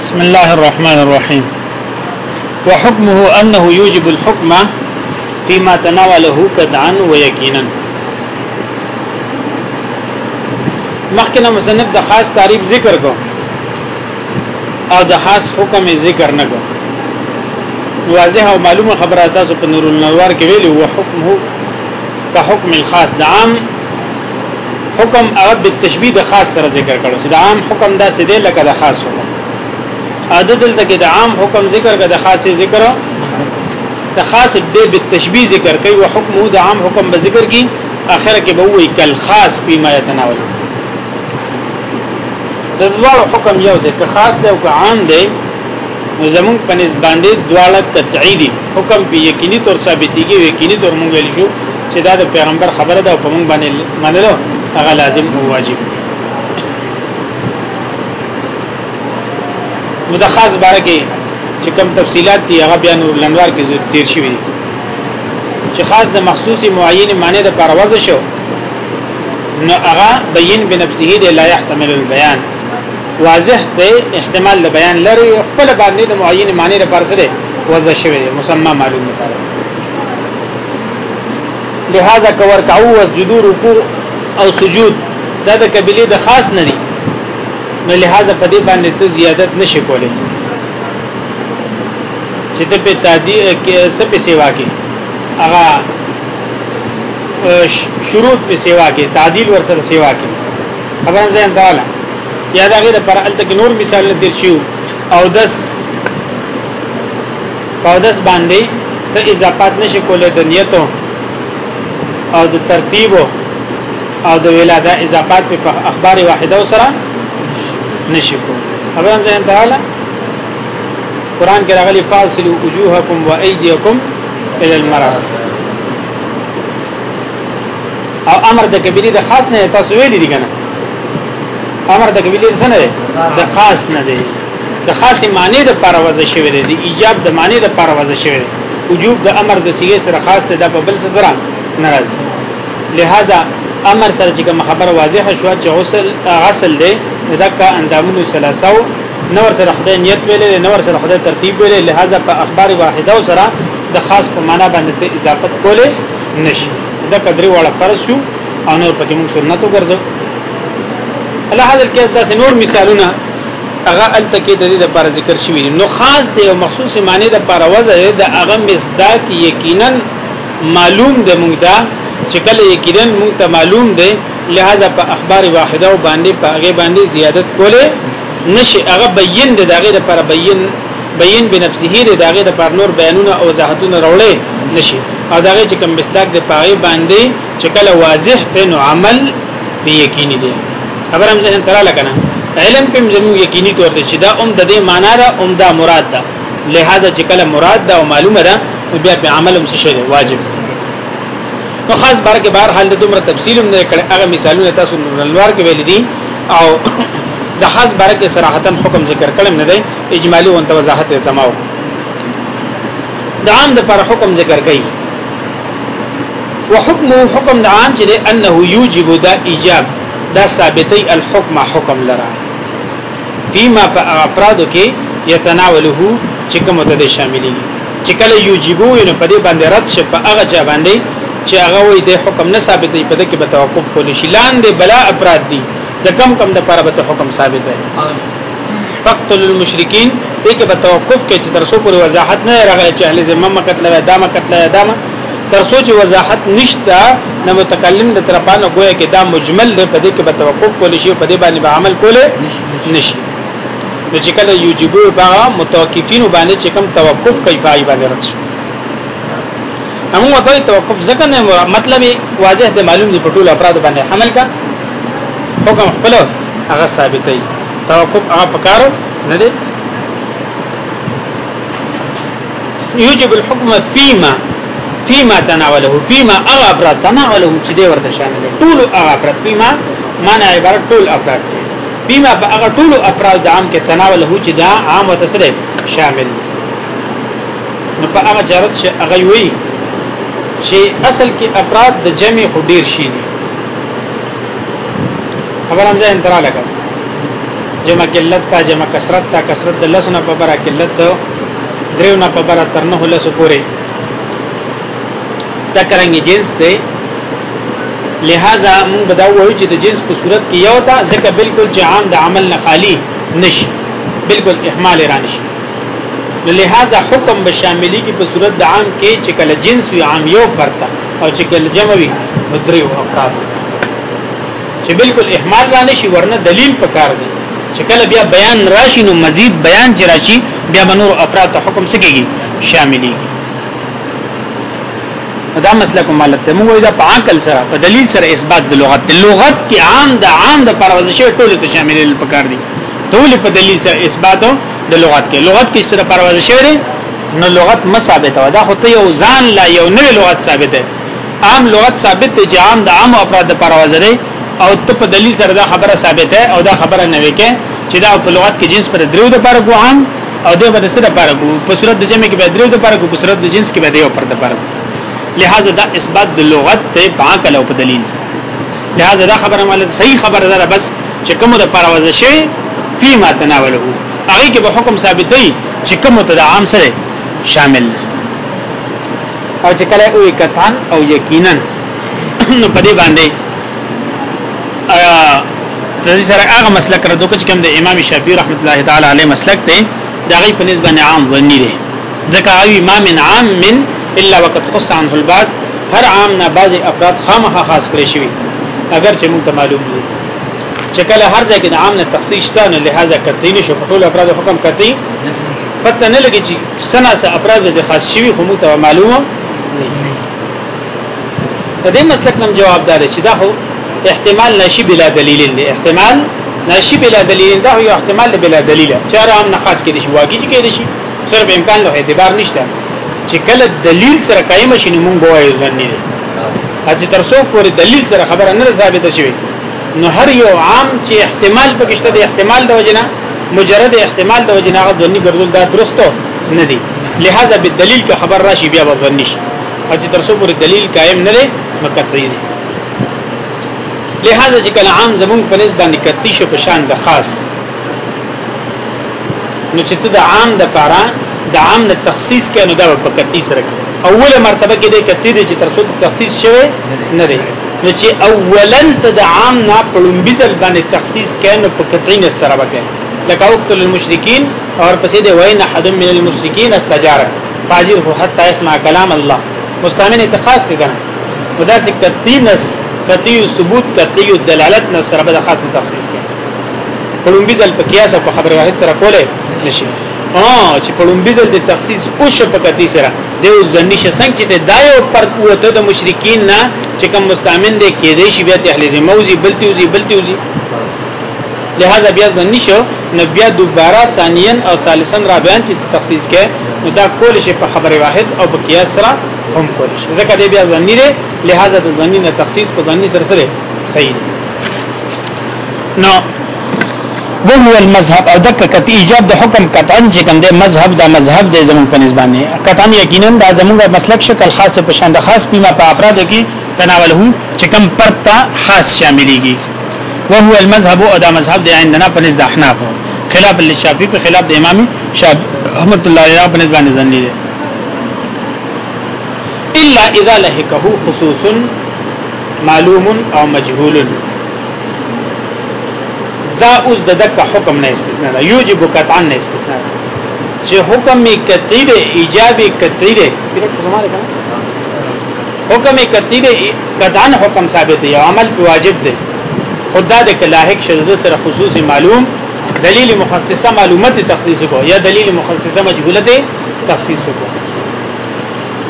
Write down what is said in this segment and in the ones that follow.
بسم الله الرحمن الرحيم وحكمه أنه يوجب الحكم فيما تناوله قطعا ويقينا مخکنه مصنف د خاص تعریف ذکر کو او د خاص حکم ذکر نه کو واضح او معلومه خبره تاسو په نور الانوار کې ویلو او حکمه که حکم الخاص د عام حکم هغه د تشبیه د خاص سره ذکر کړو چې د عام حکم دا سیده لکه د خاص حکم عدد دلته کې د عام حکم ذکر کړه د خاص ذکر د خاص د به تشبیه ذکر کوي او حکم د عام حکم به ذکر کی اخر کې به وایي کل خاص بما يتناول د دوه حکم یو دی که خاص دی او که عام دی نو زمون په نسبت باندې دواړه قطعی دي حکم په یقیني تور ثابتېږي یقیني تور مونږ ویل شو چې دا د پیغمبر خبره ده او په موږ باندې منلو هغه لازم او واجب دی نو د خاص باره کې چې کوم تفصيلات دي هغه بیا نور لنوار کې تیر شوی دي چې خاص د مخصوصي معین معنی د پر وځ شو نو هغه بین بنفسه دی لا يحتمل البيان واضح دی احتمال د بیان لري خپل باندې د معین معنی لپاره سره وځ شوی دی مسمى معلوم لپاره لہذا کور کاو وسجدو رکوع او سجود دا د قبلي د خاص نه دي نو لہذا په دې باندې ته زیادت نشي کولای چې ته په تادی کې څه په سیوا کې هغه شروط په سیوا کې تعدیل ور سره سیوا کې خبرم ځان داله یا دا غیر پر الته کې نور مثال نه تیر شي او دس پاودس باندې ته اضافات نشي کولای د نیتو او د ترتیب او د ولاده اضافات په اخبار واحده سره نشي کولای خبرم ځان تعالی قران کې راغلي فاصل وجوهکم و ايديکم الى المرافق او امر د کبیره د خاص نه تاسو ویلي دي کنه امر د کبیره څه نه دی د خاص نه دی د خاصه معنی د پر وځه شوی دی د ایجاب د معنی د پر وځه شوی دی وجوب د امر د صيغه سره خاص دی د په بل سره ناراضي لہذا امر سره چې کوم خبر واضح شو چې غسل غسل دی دغه اندامونو ثلاثو نور سره خدای نیت ویلې نور سره خدای ترتیب ویلې لہذا په اخبار واحده سره د خاص په معنا باندې اضافت کولې نشي دا قدرې والا فرض شو او نور پکې موږ سنت وګرځو الله حاضر کې دا نور مثالونه هغه الته کې د دې لپاره ذکر شوی نو خاص دی او مخصوص معنی د لپاره وځه د هغه مصداق یقینا معلوم دی موږ ته چې کله یقینا موږ ته معلوم دی لہذا په اخبار واحده او باندې په هغه باندې زیادت کوله نشي هغه بیان دی دغه لپاره بیان بیان بنفسه دی دغه لپاره نور بیانونه او وضاحتونه راوړي نشي او دغه چې کوم مصداق د پاره باندې چې کله واضح په نو عمل په یقیني دی خبر هم ځین ترا لکنه علم په زموږ یقیني تور دی چې دا اوم د دې معنا ده اوم دا مراد ده لہذا چې کله مراد ده او معلومه ده بیا په عمل هم څه دی واجب نو خاص بار کې بهر حال د دومره تفصیل هم نه کړ هغه مثالونه تاسو ننوار کې ویل دي او د خاص بار کې صراحتا حکم ذکر کړم نه دی اجمالی او توضاحت تمام د عام د پر حکم ذکر کړي وحكم حكم د عام چې انه يوجب دا ايجاب دا ثابتي الحكم حكم لرا فيما افراد کې يتناوله چې کوم ته شاملي چې کله يوجبو نو په دې باندې رد شي په هغه چا باندې چې هغه وي د حکم نه ثابت دی په دې کې به توقف کول شي لاندې بلا افراد دي د کم کم د لپاره به حکم ثابت دی فقتل المشرکین دې کې به توقف کې چې تر څو پر وضاحت نه راغلی چې اهل ذمه مقتل دا مقتل دا مقتل تر سوچ وضاحت نشته نه متکلم د طرفانه گویا کې دا مجمل دی په دې کې به توقف کول شي په دې باندې به عمل کول نشي نو چې کله یوجبو با متوقفین باندې چې کوم توقف کوي پای باندې رد شي همو ته توقف ځکه نه مطلب واضح دی معلوم دی په ټول افراد باندې عمل کا حکم خپل هغه ثابتې توقف هغه پکارو نه دی یوجب الحکم فیما فیما تناوله فیما هغه افراد تناوله چې دی ورته شامل ټول هغه افراد فیما معنی عبارت ټول افراد فیما په هغه ټول افراد عام کې تناوله چې دا عام او تسره شامل نو په هغه جرات چې هغه وی چې اصل کې افراد د جمع خو ډیر شي دي خبر هم ځای انترا لګا جمع کلت تا جمع کسرت تا کسرت د لسنه په برا کلت دریو نه په بره تر نه لسو پورې دا کرنګي جنس دی لہذا موږ به دا وایو چې د جنس په صورت کې یو دا ځکه بالکل چې عام د عمل نه خالی نشي بالکل اهمال رانشي لہذا حکم به شاملي کې په صورت د عام کې چې کله جنس وي عام یو پرتا او چې کله جمع وي دریو افراد چې بالکل اهمال را نشي ورنه دلیل پکار دی چې کله بیا بیان راشي نو مزید بیان چې راشي بیا بنور افراد ته حکم سکیږي شاملي دا مسله کومه لته موږ دا په عقل سره په دلیل سره اثبات د لغت د لغت کې عام د عام د پرواز شوی ټول ته شامل پکار دي ټول په دلیل سره اثبات د لغت کې لغت کې سره پرواز شوی نو لغت مصابته دا خو ته یو ځان لا یو نه لغت ثابته عام لغت ثابت دی چې عام د عام افراد لپاره وځي او ته په دلیل سره دا خبره ثابته او دا خبره نه وکې چې دا په لغت کې جنس پر درو د پاره کو عام او دا به سره پاره کو په صورت د جمع کې به درو د پاره کو په صورت د جنس کې به دی او پر د پاره لہذا دا اثبات د لغت ته پاکل او په دلیل سره لہذا دا خبره مالت صحیح خبره ده بس چې کوم د پاره وځي شي فيما تناوله هغه کې به حکم ثابتې چې کوم ته د عام سره شامل دی او چې کله وی کتان او یقینا نو په دې باندې تاسو سره هغه مسلک را دوک چې کوم د امام شافعي رحمت الله تعالی علیه مسلک دی دا غي په نسبت عام ظنی دی ځکه او امام عام من الا وقد خص عنه الباس هر عام نه بعضي افراد خامخا خاص کړی شوی اگر چې موږ ته معلوم دي چې کله هر ځای کې د عام نه تخصیص شته نو لہذا کتی نشو په ټول افراد حکم کتی پته نه لګی چې سنا سه افراد د خاص شوی خو مت معلومه په دې مسلک نم جواب دار چې دا خو احتمال ناشی بلا دلیل دی احتمال ناشی بلا دلیل دا یو احتمال بلا دلیل چاره هم نه خاص کېدی شي واګی چې کېدی شي صرف امکان له اعتبار نشته چې کله دلیل سره قائم شي نو مونږ وایو ځنی دی چې تر څو پورې دلیل سره خبره نه ثابته شي نو هر یو عام چې احتمال پکشته دی احتمال د وجنه مجرد احتمال د وجنه هغه ځنی ګرځول دا درستو نه دی لہذا به دلیل که خبر راشي بیا به ځنی شي او چې تر څو پورې دلیل قائم نه دی نو قطعی دی لہذا چې کله عام زمون په نسبت باندې قطعی شو په شان د خاص نو چې ته د عام د پاره د عام د تخصیص کې نو دا په قطعی سره اوله مرتبه کې د کتې دي چې ترڅو تخصیص شوی نه دی نو چې اولا ته د عام نه پړمبي ځل باندې تخصیص کین نو په کتې نه سره وکړي لکه وقت للمشرکین او پسې دی وای نه حد من المشرکین استجار فاجر هو حتا اسمع کلام الله مستعمل ته خاص کې کنه ودا چې کتې نس کتې ثبوت کتې دلالت نه سره به خاص تخصیص کړي پړمبي ځل په قیاس او په خبره واحد سره کوله نشي ها چې په لومبي ځل د تخصیص او شپکتی سره د ځنی شسنګ چې د دایو پر قوته د مشرکین نه چې کوم مستامن دي کې دې شی بیا تحلیل موزي بلتی وزي بلتی وزي لہذا بیا ځنی شو نو بیا دوباره ثانیا او ثالثا را بیان چې تخصیص کې نو دا کول شي په خبره واحد او په قیاس سره هم کول شي ځکه دې بیا ځنی دی لہذا د ځنی نه تخصیص په ځنی سره سره صحیح نو وهو المذهب او دک کت ایجاب د حکم قطعا چې کوم د مذهب د مذهب د زمون په نسبت نه قطعا یقینا د زمون مسلک شکل خاص په شان د خاص پیما په افراد کې تناوله چې کوم پرتا خاص شاملېږي وهو المذهب او دا مذهب د عندنا په نسبت احناف خلاف للشافعي په خلاف د امام شافعي رحمت الله علیه په نسبت باندې ځنلې الا اذا لهکه خصوص معلوم او مجهول دا اوس د دک حکم نه استثنا ده یوجب قطعا نه استثنا ده چې حکم می قطعی ده ایجابي قطعی ده حکم قطعی ده قطعا حکم ثابت دی عمل واجب دی خدا د کلاهک شذ سره خصوصي معلوم دلیل مخصصه معلومات تخصیص کو یا دلیل مخصصه مجهوله تخصیص کو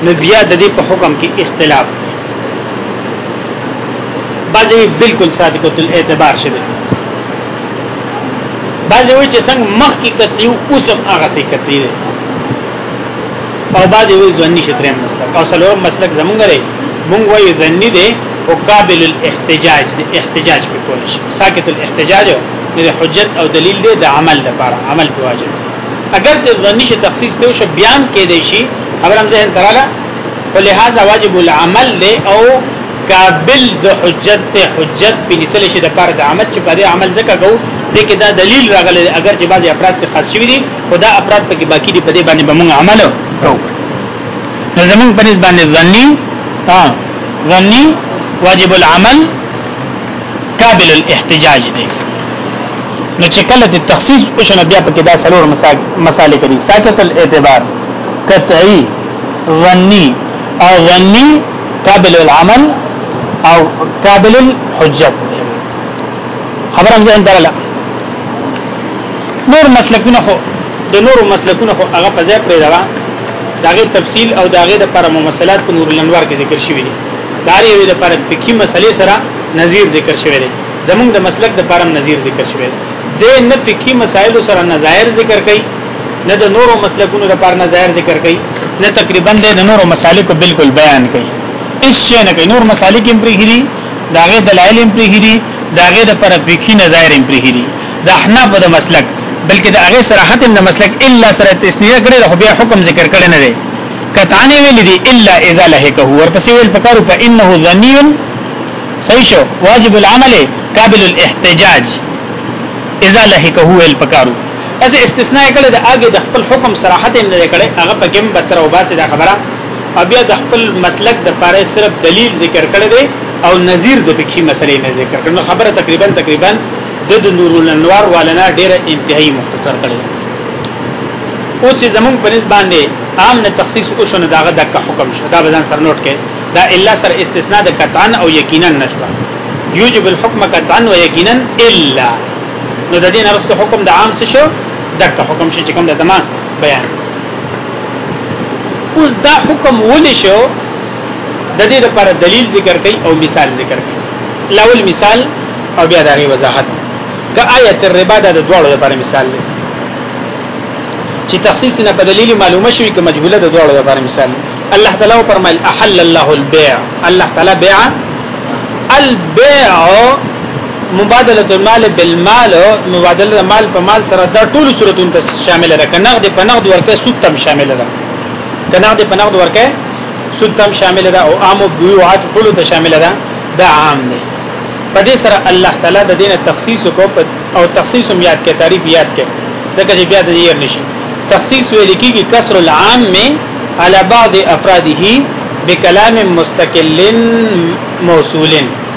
نو بیا د دې په حکم کې اختلاف بعضی بالکل صادق الاعتبار شوی بعضی وی چې څنګه مخ کې کتی او اوسم هغه سي کتی دی او بعضی وی ځواني شتره مسلک او سلام مسلک زمونږ لري مونږ وی ځنی دی او قابل الاحتجاج دی احتجاج په کول شي ساکت الاحتجاج د حجت او دلیل دی د عمل لپاره عمل په واجب اگر چې ځواني شي تخصیص ته شو بیان کې دی شي خبرم ذهن تراله په لحاظ واجب العمل دی او قابل د حجت ته حجت په نسل شي د پر د عمل چې په دې عمل ځکه کو دې کې دا دلیل راغلی اگر چې بعضي افراد ته خاص شوی دي خدا افراد په کې باقی دي په دې باندې به موږ عمل کوو نو زمونږ په نسبت باندې ظني ها ظني واجب العمل قابل الاحتجاج دی نو چې کله د تخصیص او شنه بیا په کې دا سلور مسالې کړي ساکت الاعتبار قطعی ظنی او ظنی قابل العمل او قابل الحجت خبرم ځین درله نور مسلکونه خو د نور مسلکونه خو هغه په ځای پرې دا داغه تفصیل او داغه د پر ممثلات په نور الانوار کې ذکر شوی دی داري وی د پر فقہی مسلې سره نظیر ذکر شوی دی زمونږ د مسلک د پرم نظیر ذکر شوی دی د نه فقہی مسائل سره نظایر ذکر کړي نه د نورو مسلکونو لپاره نه ظاهر ذکر کوي نه تقریبا د نورو مسالکو بالکل بیان کوي هیڅ شي نه کوي نور مسالک هم پرېږدي داغه دلایل هم پرېږدي داغه د پر فقهي نظر هم پرېږدي د احناف د مسلک بلکې د هغه صراحت د مسلک الا سره تسنیه کړي خو بیا حکم ذکر کړي نه دی کتان ویل دي الا اذا لهکه ورپسې ویل پکارو په انه ظنی صحیح شو واجب العمل قابل الاحتجاج اذا لهکه ویل پکارو پس استثناء کړي د هغه د خپل حکم صراحت هم نه کړي هغه په کوم بتر او باسه دا خبره او بیا د خپل مسلک د پاره صرف دلیل ذکر کړي دي او نظیر د پکې مسلې نه ذکر کړي خبره تقریبا تقریبا د نور الانوار ولنا ډیره انتهایی مختصر کړي او چې زمون په نسبت باندې عام نه تخصیص او شنو داغه د حکم شو دا بزن سر نوٹ کړي دا الا سر استثناء د قطعا او یقینا نشو یوجب الحکم قطعا و یقینا الا نو د دې نرسته حکم د عام څه شو دغه حکم شي چې کوم د تمام بیان اوس دا حکم ولې شو د دې لپاره دلیل ذکر کړي او مثال ذکر کړي لاول مثال او بیا دغه وضاحت که آیت الربا د دوړو لپاره مثال دی چې تخصیص نه په دلیل معلومه شوی که مجهوله د دوړو لپاره مثال دی الله تعالی فرمایل احل الله البيع الله تعالی بيع البيع مبادله المال بالمال مبادله مال په مال سره دا ټول صورتونه ته شامل ده که نقد په نقد ورکه سود تم شامل ده که نقد په نقد ورکه سود تم شامل ده او عام او بیوعات ټول ته شامل ده دا عام دی په دې سره الله تعالی د دینه تخصیص کو او تخصیص هم یاد کې تعریف یاد کې دا چې بیا د یې نشي تخصیص ویل کېږي کسر العام می على بعض افراده بكلام مستقل موصول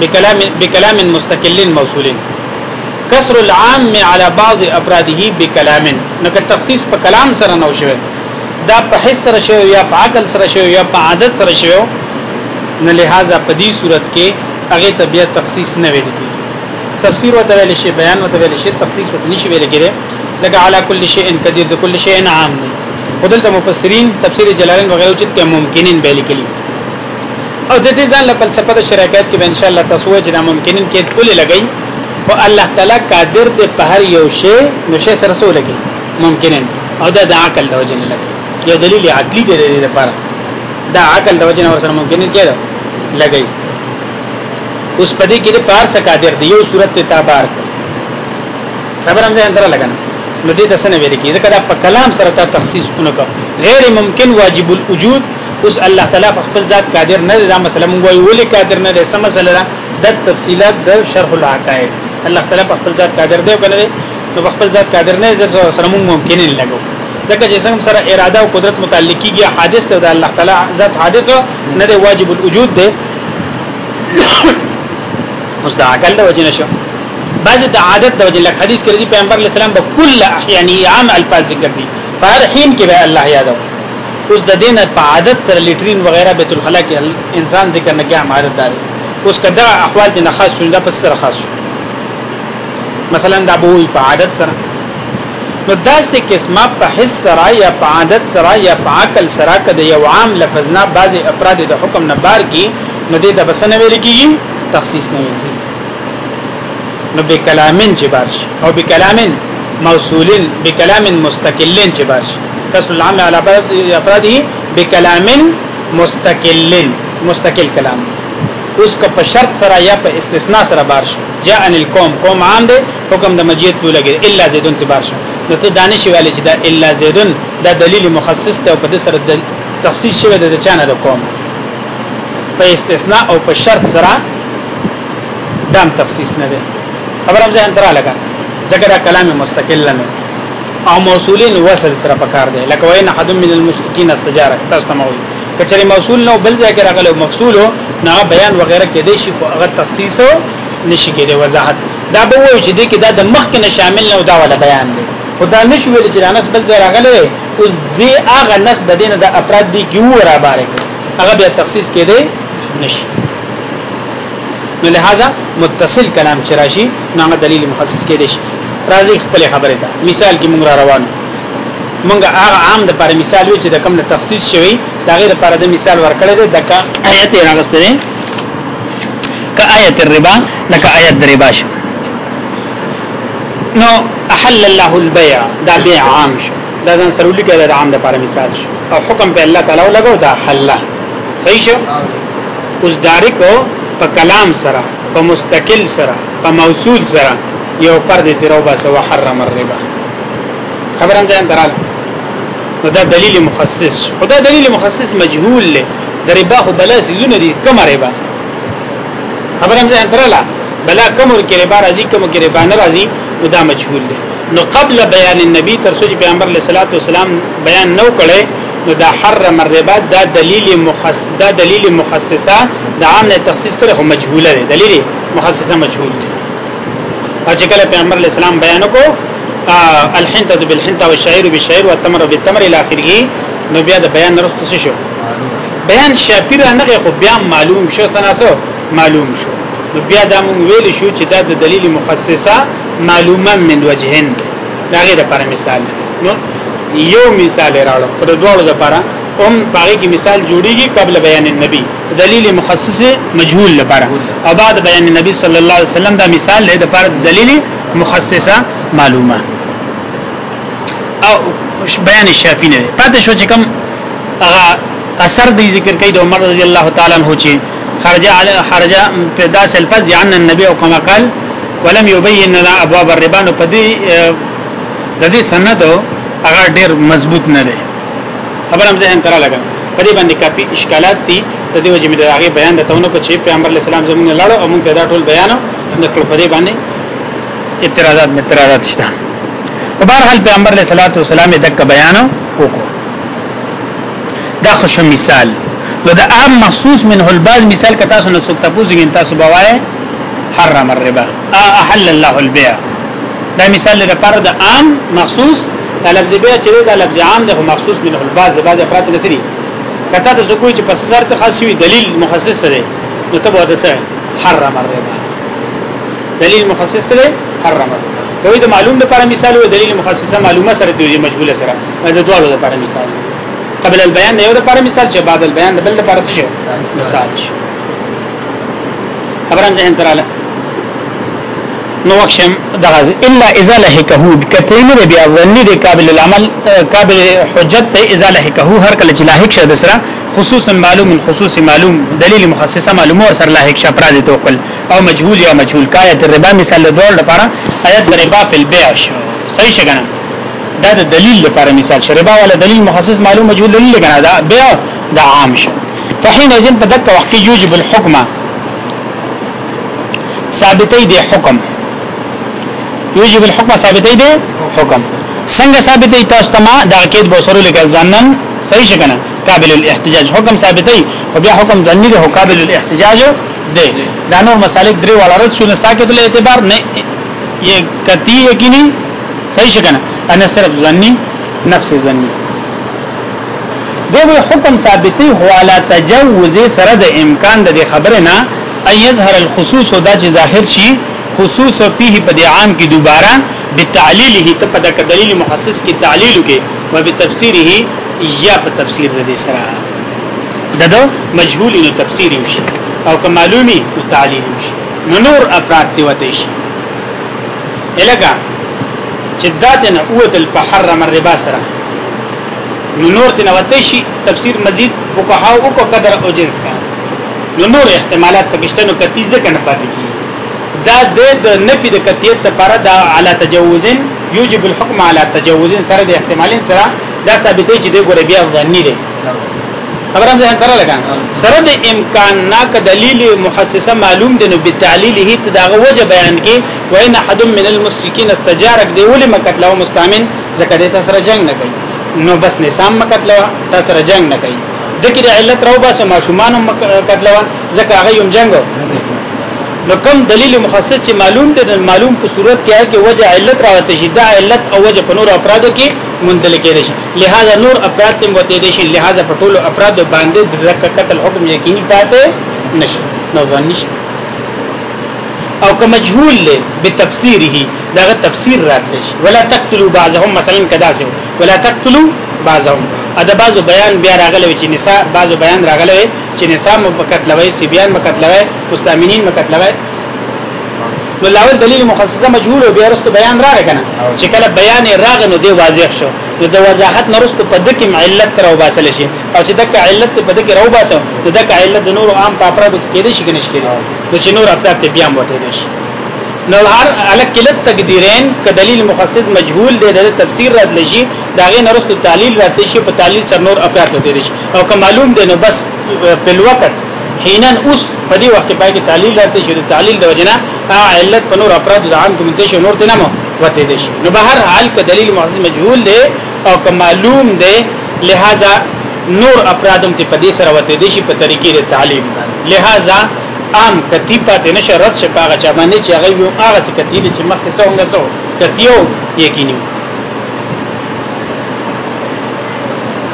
بكلام بكلام مستقل موصول کسر العام على بعض افراده بكلام نو که تخصیص په کلام سره نو شوی دا په حس سره شوی یا په عقل سره شوی یا په عادت سره شوی نه لہذا په دې صورت کې هغه طبيعت تخصیص نه ویل کی تفسیر او تویل شی بیان او تویل شی تخصیص او نشي ویل کېږي لکه علا کل شیء قدیر د کل شیء عام دی خدلته مفسرین تفسیر جلالین وغیرہ چې ممکنین به لیکلي او د دې ځان له فلسفه د شراکت کې ان شاء الله تاسو چې دا ممکنین کې ټول لګی خو الله تعالی قادر دې په هر یو شی نشه سره سو لګي ممکنین او دا د عقل د وجه نه لګي یو دلیل عقلی دی دې لپاره دا عقل د وجه نه ورسره ممکنین کې لګي اوس په دې کې د پار څخه قادر دی یو صورت ته تابار خبرم ځان درا لګنه نو دې د سنوي لګي ځکه دا په کلام سره تا تخصیص اونکه غیر ممکن واجب الوجود اوس الله تعالی په خپل ذات قادر نه دی دا مسله موږ وایو ولې قادر نه دی سم مسله ده د تفصيلات د شرح العقائد الله تعالی په خپل ذات قادر دی کنه دی نو په خپل ذات قادر نه دی سره موږ ممکن نه لګو ځکه چې څنګه سره اراده او قدرت متعلق کیږي حادث ته د الله تعالی ذات حادث نه دی واجب الوجود دی مستعقل د وجه نشو بعض د عادت د وجه لک حدیث کې دی پیغمبر علی السلام په کل احیانی عام الفاظ ذکر دي پر حین کې به الله یادو اوس د دینه په عادت سره لیټرین وغیرہ بیت الخلا کې انسان ذکر نه کې عمارت دار اوس کدا احوال دي نه خاص شول دا پس سره خاص شول مثلا دا به وي په عادت سره نو داسې قسمه په حس سره یا په عادت سره یا په عقل سره کده یو عام لفظ نه بعضي افراد د حکم نه بار کی نو دې د بسنه ویل کیږي تخصیص نه ویل نو بکلامن چې بارش او بکلامن موصولن بکلامن مستقلن چې بارش کسر العام على افراده بكلام مستقل مستقل کلام اوس که په شرط سره یا په استثناء سره بار شو جاء ان القوم قوم عام دی حکم د مجید ته لګي الا زیدون ته بار شو نو ته دانش ویل چې دا الا زیدون دا دلیل مخصص دی او په دې سره د تخصیص شوی د چانه د قوم په استثناء او په شرط سره دام تخصیص نه دی خبرم ځان ترا لګا ځکه دا کلام مستقل نه او موصولین وصل سره پکار دی لکه وای نه حد من المشرکین استجاره تاسو ته موي کچره موصول نو بل ځای کې راغلی مفصول نه بیان وغیرہ کې دی شي خو هغه تخصیص نشي کې دی وضاحت دا به وایي چې دې کې دا د مخ کې نه شامل نه دا ولا بیان دی خدا نشو ویل چې انس بل ځای راغلی اوس دې هغه نس د دین د افراد دی کیو را بارک هغه به تخصیص کې دی نشي نو لہذا متصل کلام چرشی ناغه دلیل مخصص کې دي راځي خپل خبره ده مثال کې موږ را روانو موږ هغه عام د پر مثال وی چې د کوم نه تخصیص شوی دا غیر پر د مثال ورکړی دی د آیت راغسته دی ک آیت الربا لک آیت الربا شو نو احل الله البيع دا بيع عام شو دا ځان سره لیکل دا عام د پر مثال شو او حکم په الله تعالی لګو دا حل صحیح شو اوس دارک په کلام سره په مستقل سره په موصول سره یو فرد تروبا سو حرم الربا خبرم ځان دراله نو دا دلیل مخصص خدا دلیل مخصص مجهول له د ربا خو بلا سيزونه دي کوم ربا خبرم ځان دراله بلا کوم کې ربا راځي کوم کې ربا نه راځي نو دا مجهول دی نو قبل بیان النبی تر سوچ پیغمبر علیہ الصلوۃ والسلام بیان نو کړي نو دا حرم الربا دا دلیل مخصص دا دلیل مخصصه د عام نه تخصیص کړي خو مجهوله ده دلیل مخصصه مجهول ده او چې کله پیغمبر اسلام بیان کو الحنته بالحنته والشعير بالشعير والتمر بالتمر الى اخره نو بیا د بیان نرسته څه شو بیان شاپیر نه خو بیا معلوم شو سناسو معلوم شو نو بیا دا مونږ ویل شو چې دا د دلیل مخصصه معلومه من وجهن ده دا غي د پر مثال نو یو مثال راړو پر دوړو د پر هم پاره کې مثال جوړیږي قبل بیان النبی دلیل مخصص مجهول لپاره او بعد بیان النبی صلی الله علیه وسلم دا مثال له د پر دلیل مخصصه معلومه او بیان شافی نه پاتې شو چې کوم هغه اثر دی ذکر کوي د عمر رضی الله تعالی عنہ چې خرج على خرج په داس الفاظ عن النبي او كما قال ولم يبين لنا ابواب الربا نو په دې د دې سند هغه ډیر مضبوط نه دی خبر هم ذهن ترا لګا په دې باندې کافي اشکالات دي د دې وجې مې د هغه بیان د تونو کو چې پیغمبر علی السلام زمونږ لړو او موږ دا ټول بیانو د خپل په دې باندې اعتراضات متراضات شته په بهر حال پیغمبر علی السلام دک بیانو وکړو دا خوش مثال نو دا عام مخصوص منه البعض مثال که تاسو نه څوک تاسو ګین تاسو بوای حرم الربا احل الله البيع دا مثال لپاره د عام مخصوص دا لفظ بيع چې دا لفظ عام د مخصوص منه البعض د بعض افراد نسري کته د زکوې چې پس سر ته خاص وي دلیل مخصص دی نو ته به څه حرم الربا دلیل مخصص دی حرم کوي د معلوم لپاره مثال او دلیل مخصصه معلومه سره دی مجبوله سره د دوه لپاره مثال قبل البيان یو لپاره مثال چې بعد البيان بل لپاره څه شي مثال شي خبرم ځین تراله نو وکشم دغه الا اذا لهکه کته نه بیا ظنی دی قابل العمل قابل حجت ته اذا لهکه هر کله چې لاحق شه دسرا خصوصا معلوم خصوص معلوم دلیل مخصصه معلوم ور سره لاحق شه پر دې توکل او مجهول یا مجهول کایت الربا مثال د دوړ لپاره آیت ربا په البيع شو صحیح شګنه دا د دلیل لپاره مثال شری با ولا دلیل مخصص معلوم مجهول دلیل کنه دا بیا دا عام شي فحين اذن په دغه وخت کې یوجب الحكم ثابتې دي حکم یوجب الحكم ثابتې دي حکم څنګه ثابتې تاسو ته ما د عقید بوسرو لیکل ځانن صحیح شګنه قابل الاحتجاج حکم ثابتې او بیا حکم ځنی له قابل الاحتجاج دی دا نور مسالک درې ولاړ شو نه ساکت له اعتبار نه یې کتی یقیني صحیح شګنه انا صرف ظنی نفس ظنی دوی حکم ثابتې هو علا تجوز سره د امکان د خبره نه ان يظهر الخصوص دا چې ظاهر شي خصوص فيه په دې عام کې دوباره بتعليله ته په دغه دلیل مخصص کې تعلیل کې او بتفسيره یا په تفسیر د دې سره دغه مجهول نو تفسیر وشي او که معلومي نو تعلیل وشي نو نور افراد دی وته شي الګا چې دا دنه اوت البحر مر ربا سره نو نور دنه وته شي تفسیر مزید فقها او کو قدر او جنس کا نو نور احتمالات پکشته نو کتی ځکه نه پاتې کی دا د نفي د کتیت لپاره دا علا تجوزن یوجب الحكم علا تجوزن سره د احتمالین سره دا ثابتې چې د ګوربیا ظنی دی خبره ځان تر لګا سره د امکان نا ک دلیل محسسه معلوم دی نو بتعلیل هی تداغه وجه بیان کی وان احد من المسکین استجارک دی ولی مکت لو مستامن زکه د تاسو سره جنگ نه کوي نو بس نسام مکت لو تاسو سره جنگ نه کوي دکې د علت راو باسه ماشومان مکت لو زکه هغه یم جنگ نو کم دلیل مخصص چې معلوم دی معلوم په صورت کې هغه وجه علت راوته شي دا علت او وجه په نور افرادو کې منتل کېدې شي لہذا نور افراد تم وته دي شي لہذا په ټولو افراد باندې د ذکر قتل حکم یقیني پاتې نشي نو ځان نشي او که مجهول له بتفسیره دغه تفسیر راتلی شي ولا تقتلوا بعضهم مثلا کدا سه ولا تقتلوا بعضهم ادا بعضو بیان بیا راغلی چې نساء بعضو بیان راغلی چې نساء مقتلوي سبيان مقتلوي مستامنین مقتلوي نو لاول دلیل مخصصه مجهول او بیرست بیان راغی کنه چې کله بیان راغ نو دی واضح شو نو د وضاحت نرست په دکې علت تر او باسل شي او چې دک علت په دکې راو باسو نو دک علت د نور عام په افرادو کې دي شي کنه شي نو چې نور افراد ته بیا موته دي شي نو هر الکلت تقدیرین ک دلیل مخصص مجهول دی د تفسیر رد لشي دا غي نرست تعلیل رد شي په تعلیل سر نور افراد ته دي شي او که معلوم دی نو بس په الوقت حينن اوس په دې وخت پای کې تعلیل راته شي د تعلیل د وجنه علت په نور افراد د عام کمیته شي نور دینه مو وته دي شي نو بهر حال ک دلیل معزز مجهول دی او که معلوم دی لہذا نور افرادم ته په دې سره وته دي شي په طریقې د تعلیم لہذا عام کتی پاتې نشه رد شي پاغه چا باندې چې هغه یو هغه څه کتی چې مخکې څنګه سو کتیو یقیني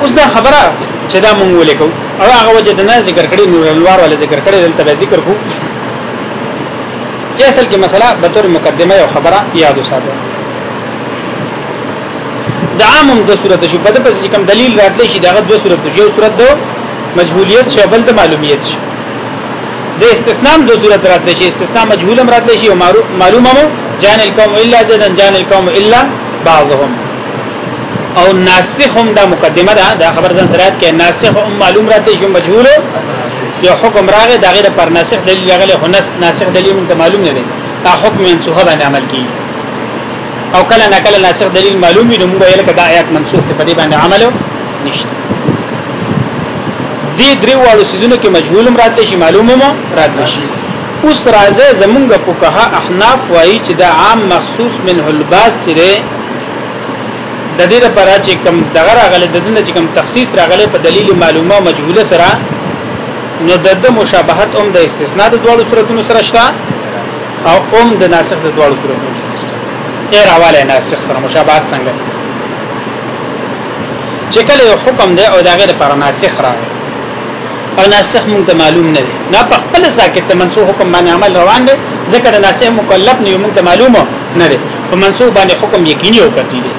اوس دا خبره چې دا مونږ ولیکو او هغه وجه د نه ذکر کړي نور انوار ولا ذکر کړي دلته به ذکر کو چې اصل کې مسله به تور مقدمه او خبره یاد وساته د عامم د صورت شو په دې پس کوم دلیل راتلی شي دغه د صورت یو صورت دو مجهولیت شو بل د معلومیت شو د استثناء د صورت راتلی شي استثناء مجهولم راتلی شي او معلومه جان القوم الا زدن جان القوم الا بعضهم او ناسخ هم دا مقدمه ده دا خبر ځان سره کې ناسخ هم معلوم راته شو مجهول یو حکم راغی دا غیر پر ناسخ دلیل راغلی خو نس ناسخ دلیل موږ معلوم نه دی دا حکم منسوخ باندې عمل کی او کله نه کله ناسخ دلیل معلوم وي نو موږ یې لکه دا آیات منسوخ په دې باندې عمل نشته دې درې واړو سيزونو کې مجهول هم راته شي معلوم هم راته شي اوس راځه زمونږ په کها احناف وایي چې دا عام مخصوص منه الباس سره د دې لپاره چې کم دغه راغله د دې چې کم تخصیص راغله په دلیل معلومه مجهوله سره نو د د مشابهت هم د استثناء د دوه صورتونو سره شته او هم د ناسخ د دوه صورتونو سره شته اے راواله ناسخ سره مشابهت څنګه چې کله یو حکم دی او دا غیر پر ناسخ راغی او ناسخ مونږ ته معلوم نه دی نه په خپل ساکت منسوخ حکم باندې عمل روان دی ځکه د ناسخ مکلف نه یو مونږ ته معلومه نه دی په منسوخ باندې حکم یقیني او قطعي دی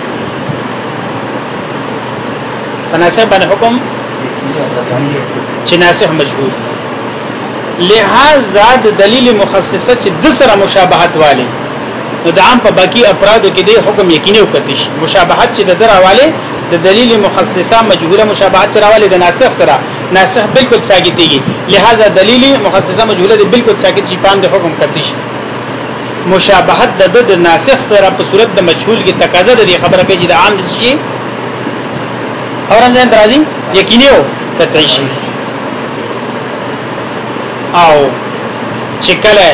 په ناسخ باندې حکم چې ناسخ مجهول لہذا د دلیل مخصصه چې د سره مشابهت والی نو د عام په باقی افرادو کې د حکم یقیني او قطعي شي مشابهت چې د دراواله د دلیل مخصصه مجهوله مشابهت سره والی د ناسخ سره ناسخ بالکل ساقطيږي لہذا دلیل مخصصه مجهوله د بالکل ساقط شي پام د حکم قطعي شي مشابهت د د ناسخ سره په صورت د مجهول کې تقاضا د دې خبره کوي چې د عام شي اورم ځین درازي یقیني او قطعي شي او چې کله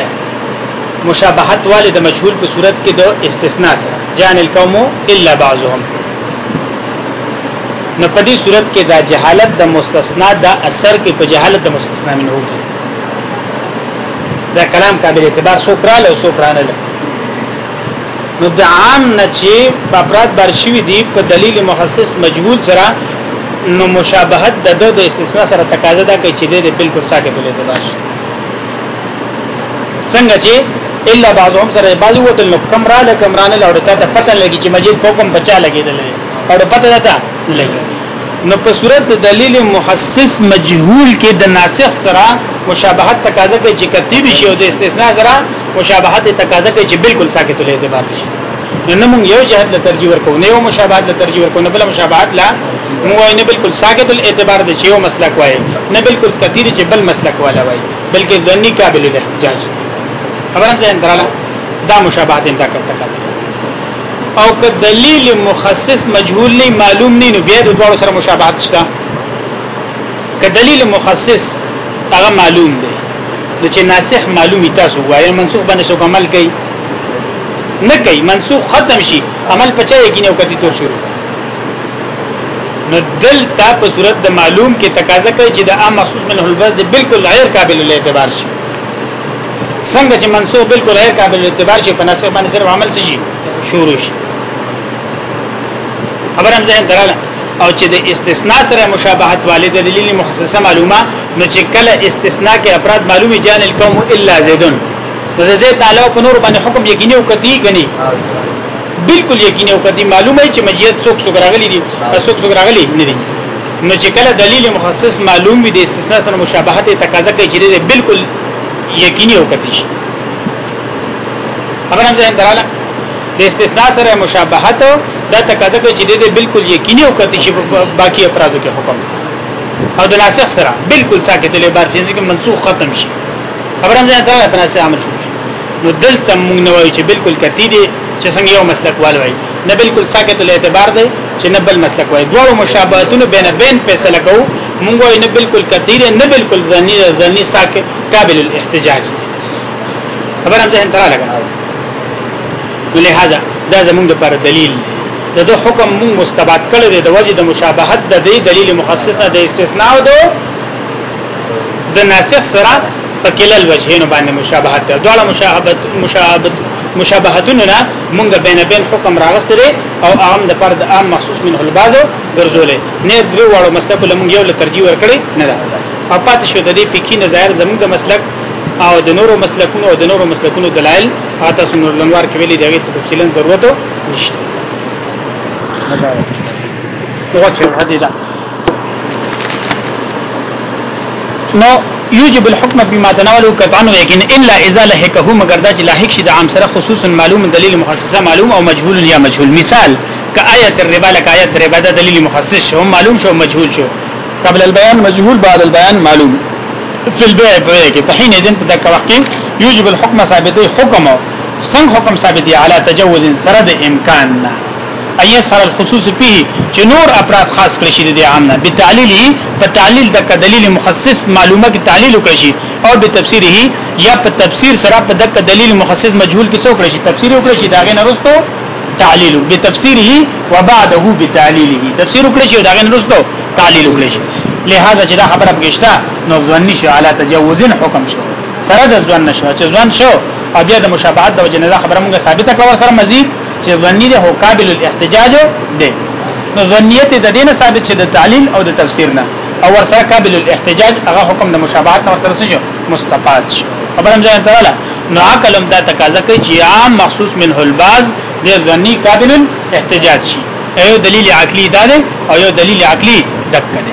مشابهت والي د مجهول په صورت کې د استثناء سره جان القوم الا بعضهم نو په دې صورت کې دا جهالت د مستثنا د اثر کې په جهالت د مستثنا منه وږي دا کلام قابل اعتبار سو کراله او سو کرانه نو د عام نه چې په افراد بار شوی دی په دلیل مخصص مجبور سره نو مشابهت د د استثناء سره تقاضا ده کوي چې د بالکل ساکت ولې ده څنګه چې الا بعضهم سره بعض وو تل کم را لکم رانه لوړتا ته پته لګي چې مجید په کوم بچا لګیدل او پته ده نه لګي نو په صورت د دلیل محسس مجهول کې د ناسخ سره مشابهت تقاضا کوي چې کتیب شي او د استثناء سره مشابهت تقاضا کوي چې بالکل ساکت له اعتبار شي نو نه مونږ یو جهت له ترجیح ورکو نه یو مشابهت له ترجیح ورکو نه بل مشابهت لا مونږ نه بالکل ساکت له اعتبار د چې یو مسلک وایي نه بالکل کتیب چې بل مسلک والا وایي بلکې ځنی قابل احتجاج خبرم ځین دراله دا مشابهت انتقاد تقاضا او که دلیل مخصص مجهول نه معلوم نه نو بیا د دوه سره مشابهت شته که دلیل مخصص هغه معلوم دی نو چې ناسخ معلومی تاسو وایي منسوخ باندې څوک عمل کوي نه کوي منسوخ ختم شي عمل پچا یقین او کتی تور شروع نو دل تا په صورت د معلوم کې تقاضا کوي چې د عام مخصوص منه البس د بالکل غیر قابل الاعتبار شي څنګه چې منسوخ بالکل غیر قابل اعتبار شي په نسخ باندې صرف عمل شي شروع شي خبر هم ځین دراله او چې د استثناء سره مشابهت والد دلیل مخصصه معلومه نو چې کله استثناء کې افراد معلومي جان القوم الا زیدون نو د زید تعالی په نور باندې حکم یقیني او کتی غني بالکل یقیني او کتی معلومه چې مجید څوک څوک راغلي دي څوک څوک راغلي نه دي نو چې کله دلیل مخصص معلوم وي د استثناء سره مشابهت تقاضا کوي چې دې بالکل یقیني او کتی شي خبر هم ځین دراله د استثناء سره مشابهت دا تقاضا کوي چې دې بالکل یقیني او کتی شي باقي افرادو کې حکم او د ناسخ سره بالکل ساکت له بار چې ځکه منسوخ ختم شي خبر هم ځین دراله په ناسخ عمل شو نو دلته موږ نوایو چې بالکل کتی دي چې څنګه یو مسلک والوي نه بالکل ساکت الاعتبار دی چې نه بل مسلک وای دوه مشابهتونو بین بین فیصله کو مونږ وای نه بالکل کثیر نه بالکل ځنی ځنی ساکت قابل الاحتجاج خبر هم ځین تراله کنه ولهذا دا زمونږ پر دلیل د دو حکم مون مستباد کړی دی د وجه د مشابهت د دې دلیل مخصص نه د استثناء او د ناسخ سره په کلل وجهینو باندې مشابهت ده دواړه مشابهت مشابهت مشابهتونه مونږه بین بین حکم راغستل او عام د پر د عام مخصوص منه الباز ګرځولې نه درو واړو مسلک لمون یو لترجی ورکړي نه ده او پاتې شو د دې پکې نظر زموږ د مسلک او د نورو مسلکونو او د نورو مسلکونو دلایل اته سن لنوار کې ویلي دغه تفصیلا ضرورت نشته. نو یوجب الحكم بما تناوله قطعا ويقين الا اذا لحقه مگر دا چې لاحق شي د عام سره خصوصا معلوم دلیل مخصصه معلوم او مجهول یا مجهول مثال کآیت الربا لک آیت الربا دا دلیل مخصص شو معلوم شو مجهول شو قبل البيان مجهول بعد البيان معلوم فی البيع بيع کې په حين ځین په دغه وخت کې یوجب الحكم ثابتې حکم څنګه حکم ثابتې علی تجوز سره د امکان نه ايسر الخصوص فيه چې نور افراد خاص کړي شي د عام نه بتعلیل په تعلیل د دلیل مخصص معلومه کې تعلیل وکړي شي او به تفسیره یا په تفسیر سره په دغه دلیل مخصص مجهول کې څو کړي شي تفسیر وکړي شي داغه نرستو تعلیل به تفسیره وبعده بتعلیله تفسیر وکړي شي داغه نرستو تعلیل وکړي شي لہذا چې دا خبره بګشتا نو ځوان نشو علی تجاوز حکم شو سره د ځوان نشو چې ځوان شو او بیا د مشابهت د وجنه خبره موږ ثابته کړو سره مزید چې ظنی ده قابل الاحتجاج ده نو ظنیت د دینه ثابت چې د تعلیل او د تفسیر نه او ور سره قابل الاحتجاج هغه حکم د مشابهت نور سره شو مستفاد شو خبرم ځان تراله نو عقل هم دا تقاضا کوي چې عام مخصوص منه الباز د ظنی قابل احتجاج شي ایو دلیل عقلی دا ده او یو دلیل عقلی دک ده